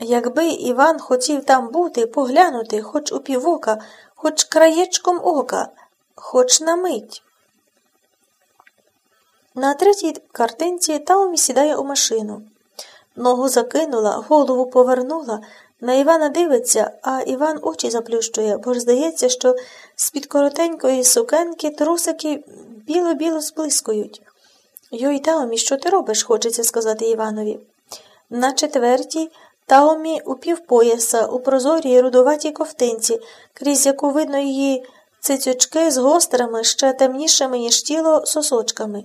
Якби Іван хотів там бути, поглянути, хоч у півока, хоч краєчком ока, хоч на мить. На третій картинці Таумі сідає у машину. Ногу закинула, голову повернула, на Івана дивиться, а Іван очі заплющує, бо ж здається, що з-під коротенької сукенки трусики біло-біло зблискують. Йой, Таумі, що ти робиш? хочеться сказати Іванові. На четвертій Таумі у півпояса, у прозорій рудуватій ковтинці, крізь яку видно її цицючки з гострими, ще темнішими, ніж тіло, сосочками.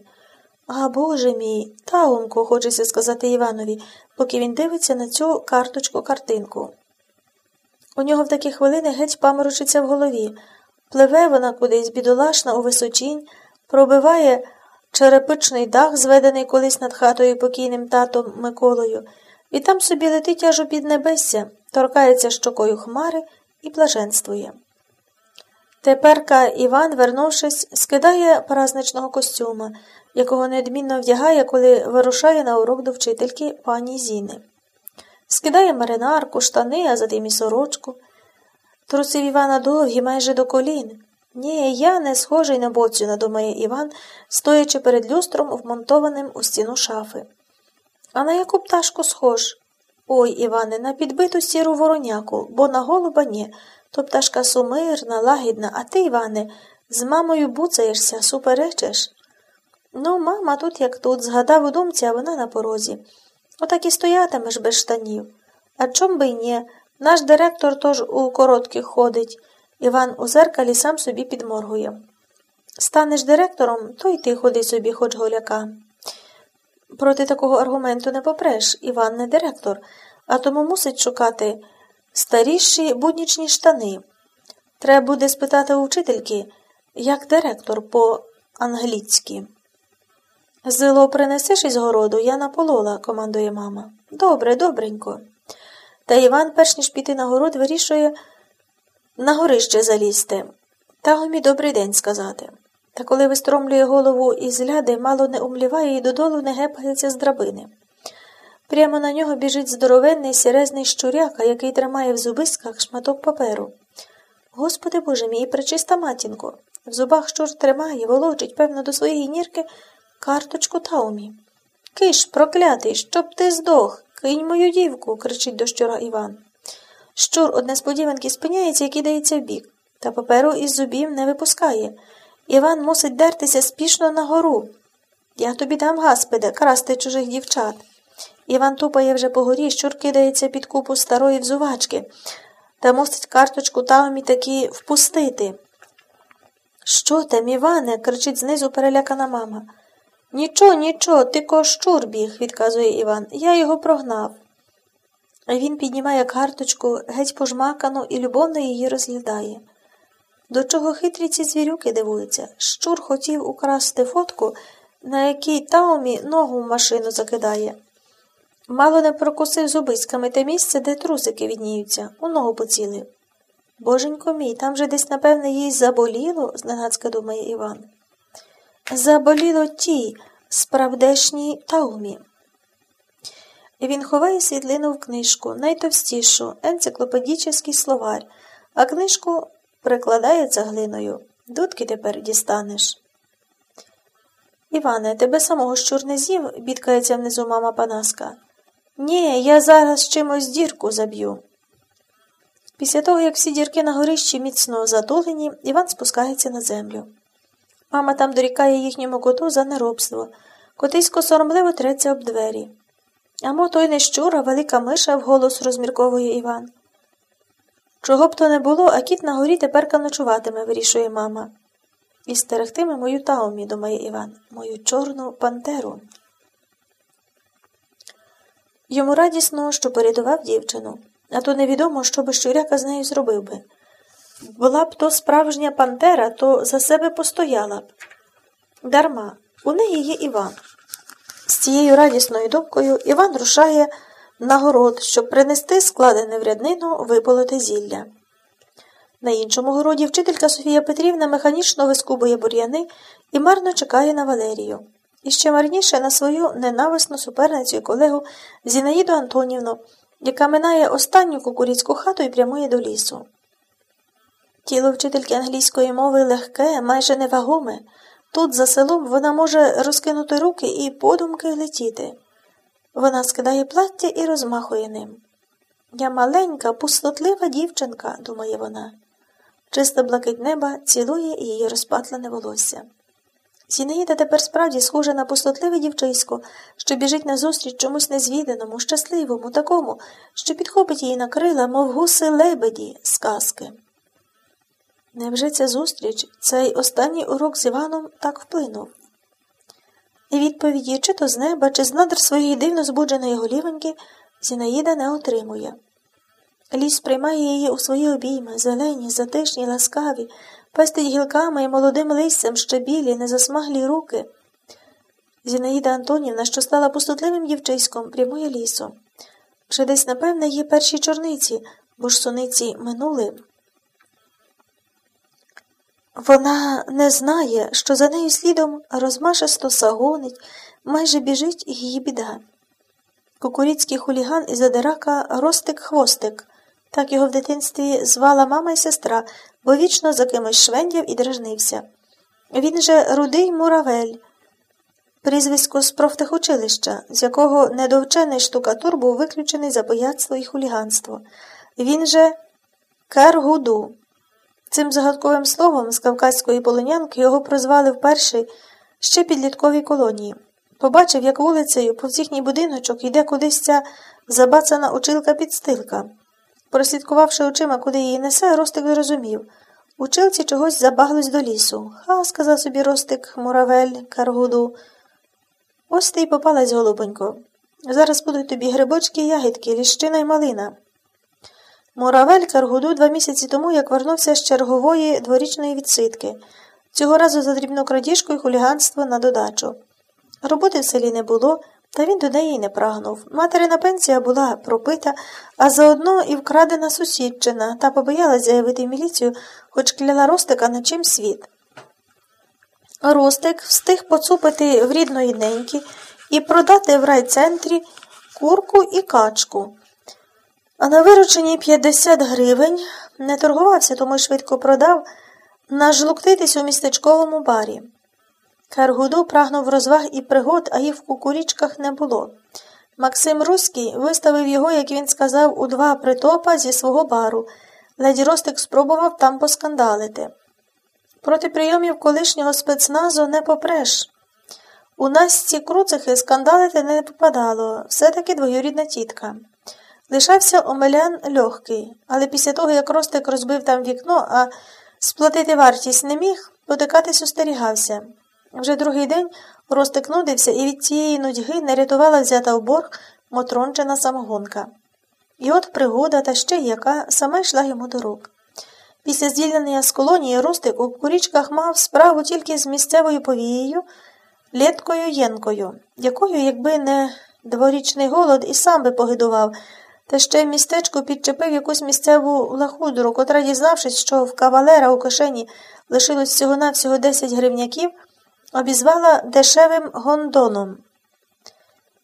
А Боже мій, Таумко, хочеться сказати Іванові, поки він дивиться на цю карточку картинку. У нього в такі хвилини геть паморочиться в голові. Пливе вона кудись бідолашна у височінь, пробиває черепичний дах, зведений колись над хатою покійним татом Миколою, і там собі летить аж у піднебесся, торкається щокою хмари і блаженствує. Теперка Іван, вернувшись, скидає празничного костюма, якого неодмінно вдягає, коли вирушає на урок до вчительки пані Зіни. Скидає маринарку, штани, а за тим і сорочку. Трусив Івана довгі майже до колін. Ні, я не схожий на боцю, надумає Іван, стоячи перед люстром, вмонтованим у стіну шафи. А на яку пташку схож? Ой, Іване, на підбиту сіру вороняку, бо на голуба ні. То пташка сумирна, лагідна, а ти, Іване, з мамою буцаєшся, суперечиш. Ну, мама тут, як тут, згадав у думці, а вона на порозі. Отак і стоятимеш без штанів. А чом би й ні? Наш директор тож у коротких ходить. Іван у зеркалі сам собі підморгує. Станеш директором, то й ти ходи собі, хоч голяка. Проти такого аргументу не попреш, Іван не директор, а тому мусить шукати старіші буднічні штани. Треба буде спитати у вчительки, як директор по-англійськи. Зило принесеш із городу, я наполола, командує мама. Добре, добренько. Та Іван, перш ніж піти на город, вирішує на горище залізти. Та гомі добрий день сказати. Та коли вистромлює голову із ляди, мало не умліває і додолу не гепається з драбини. Прямо на нього біжить здоровенний сірезний щуряка, який тримає в зубисках шматок паперу. Господи Боже мій, пречиста матінко. В зубах щур тримає, волочить, певно, до своєї нірки карточку Таумі. Киш, проклятий, щоб ти здох, кинь мою дівку, кричить до щура Іван. Щур од несподіванки спиняється і кидається вбік, та паперу із зубів не випускає. Іван мусить дертися спішно на гору. Я тобі дам гаспиде, красти чужих дівчат. Іван тупає вже по горі, щур кидається під купу старої взувачки, та мусить карточку Таумі таки впустити. Що там, Іване? кричить знизу перелякана мама. Нічого, нічого, ти ко щур біг, відказує Іван. Я його прогнав. Він піднімає карточку, геть пожмакану і любовно її розглядає. До чого хитрі ці звірюки дивуються? Щур хотів украсти фотку, на якій Таумі ногу в машину закидає. Мало не прокусив зубиськами те місце, де трусики відніються, у ногу поцілив. Боженько мій, там же десь, напевне, їй заболіло, зненацька думає Іван. Заболіло тій, справдешній таумі. Він ховає світлину в книжку, найтовстішу, енциклопедічний словарь, а книжку прикладає цеглиною. Дудки тепер дістанеш. Іване, тебе самого щур не з'їв, бідкається внизу мама Панаска. Ні, я зараз чимось дірку заб'ю. Після того, як всі дірки на горищі міцно затулені, Іван спускається на землю. Мама там дорікає їхньому коту за неробство, котисько соромливо треться об двері. А мо той не щур, а велика миша, вголос розмірковує Іван. Чого б то не було, а кіт на горі тепер ночуватиме, вирішує мама. І стерегтиме мою таумі, думає Іван, мою чорну пантеру. Йому радісно, що порятував дівчину, а то невідомо, що би щуряка з нею зробив би. Була б то справжня пантера, то за себе постояла б. Дарма, у неї є Іван. З цією радісною думкою Іван рушає на город, щоб принести складене в ряднину виполоте зілля. На іншому городі вчителька Софія Петрівна механічно вискубує бур'яни і марно чекає на Валерію. І ще марніше на свою ненависну суперницю і колегу Зінаїду Антонівну, яка минає останню кукуріцьку хату і прямує до лісу. Тіло вчительки англійської мови легке, майже невагоме. Тут, за селом, вона може розкинути руки і подумки летіти. Вона скидає плаття і розмахує ним. Я маленька, пустотлива дівчинка, думає вона. Чиста блакить неба цілує її розпатлене волосся. Зінаїда тепер справді схожа на пустотливе дівчисько, що біжить назустріч чомусь незвіданому, щасливому, такому, що підхопить її на крила, мов гуси лебеді, сказки. Невже ця зустріч, цей останній урок з Іваном так вплинув? І відповіді, чи то з неба, чи з надр своєї дивно збудженої голівеньки, Зінаїда не отримує. Ліс приймає її у свої обійми, зелені, затишні, ласкаві, пестить гілками і молодим листям ще білі, незасмаглі руки. Зінаїда Антонівна, що стала пустотливим дівчиськом, прямує лісом. Вже десь, напевне, є перші чорниці, бо ж суниці минули. Вона не знає, що за нею слідом розмашисто сагонить, майже біжить її біда. Кукуріцький хуліган із задирака Ростик Хвостик, так його в дитинстві звала мама і сестра, бо вічно за кимось швендяв і дражнився. Він же рудий муравель, прізвисько з профтехучилища, з якого недовчений штукатур був виключений за бояцтво і хуліганство. Він же Кергуду. Цим загадковим словом з кавказької полонянки його прозвали вперше ще підлітковій колонії. Побачив, як вулицею повз їхній будиночок йде кудись ця забацана училка-підстилка. Прослідкувавши очима, куди її несе, Ростик зрозумів. Училці чогось забаглись до лісу. Ха, сказав собі Ростик, муравель, каргуду. Ось ти й попалась, голубонько. Зараз будуть тобі грибочки ягідки, ліщина й малина. Муравель Каргуду два місяці тому, як вернувся з чергової дворічної відсидки, цього разу за дрібну крадіжку і хуліганство на додачу. Роботи в селі не було, та він до неї не прагнув. Материна пенсія була пропита, а заодно і вкрадена сусідчина, та побоялась заявити в міліцію, хоч кляла Ростика на чим світ. Ростик встиг поцупити в рідної неньки і продати в райцентрі курку і качку. А на виручені 50 гривень не торгувався, тому швидко продав нажлуктитись у містечковому барі. Каргуду прагнув розваг і пригод, а їх в кукурічках не було. Максим Руський виставив його, як він сказав, у два притопа зі свого бару. Леді Ростик спробував там поскандалити. Проти прийомів колишнього спецназу не попреш. У нас ці круцихи скандалити не попадало, все таки двоюрідна тітка. Лишався Омелян легкий, але після того, як Ростик розбив там вікно, а сплатити вартість не міг, потикатись остерігався. Вже другий день Ростик нудився і від цієї нудьги не рятувала взята в борг мотрончена самогонка. І от пригода та ще яка сама йшла йому до рук. Після звільнення з колонії Ростик у курічках мав справу тільки з місцевою повією, лєткою Єнкою, якою, якби не дворічний голод, і сам би погидував. Та ще в містечку підчепив якусь місцеву лахудру, котра, дізнавшись, що в кавалера у кишені лишилось всього навсього 10 гривняків, обізвала дешевим гондоном.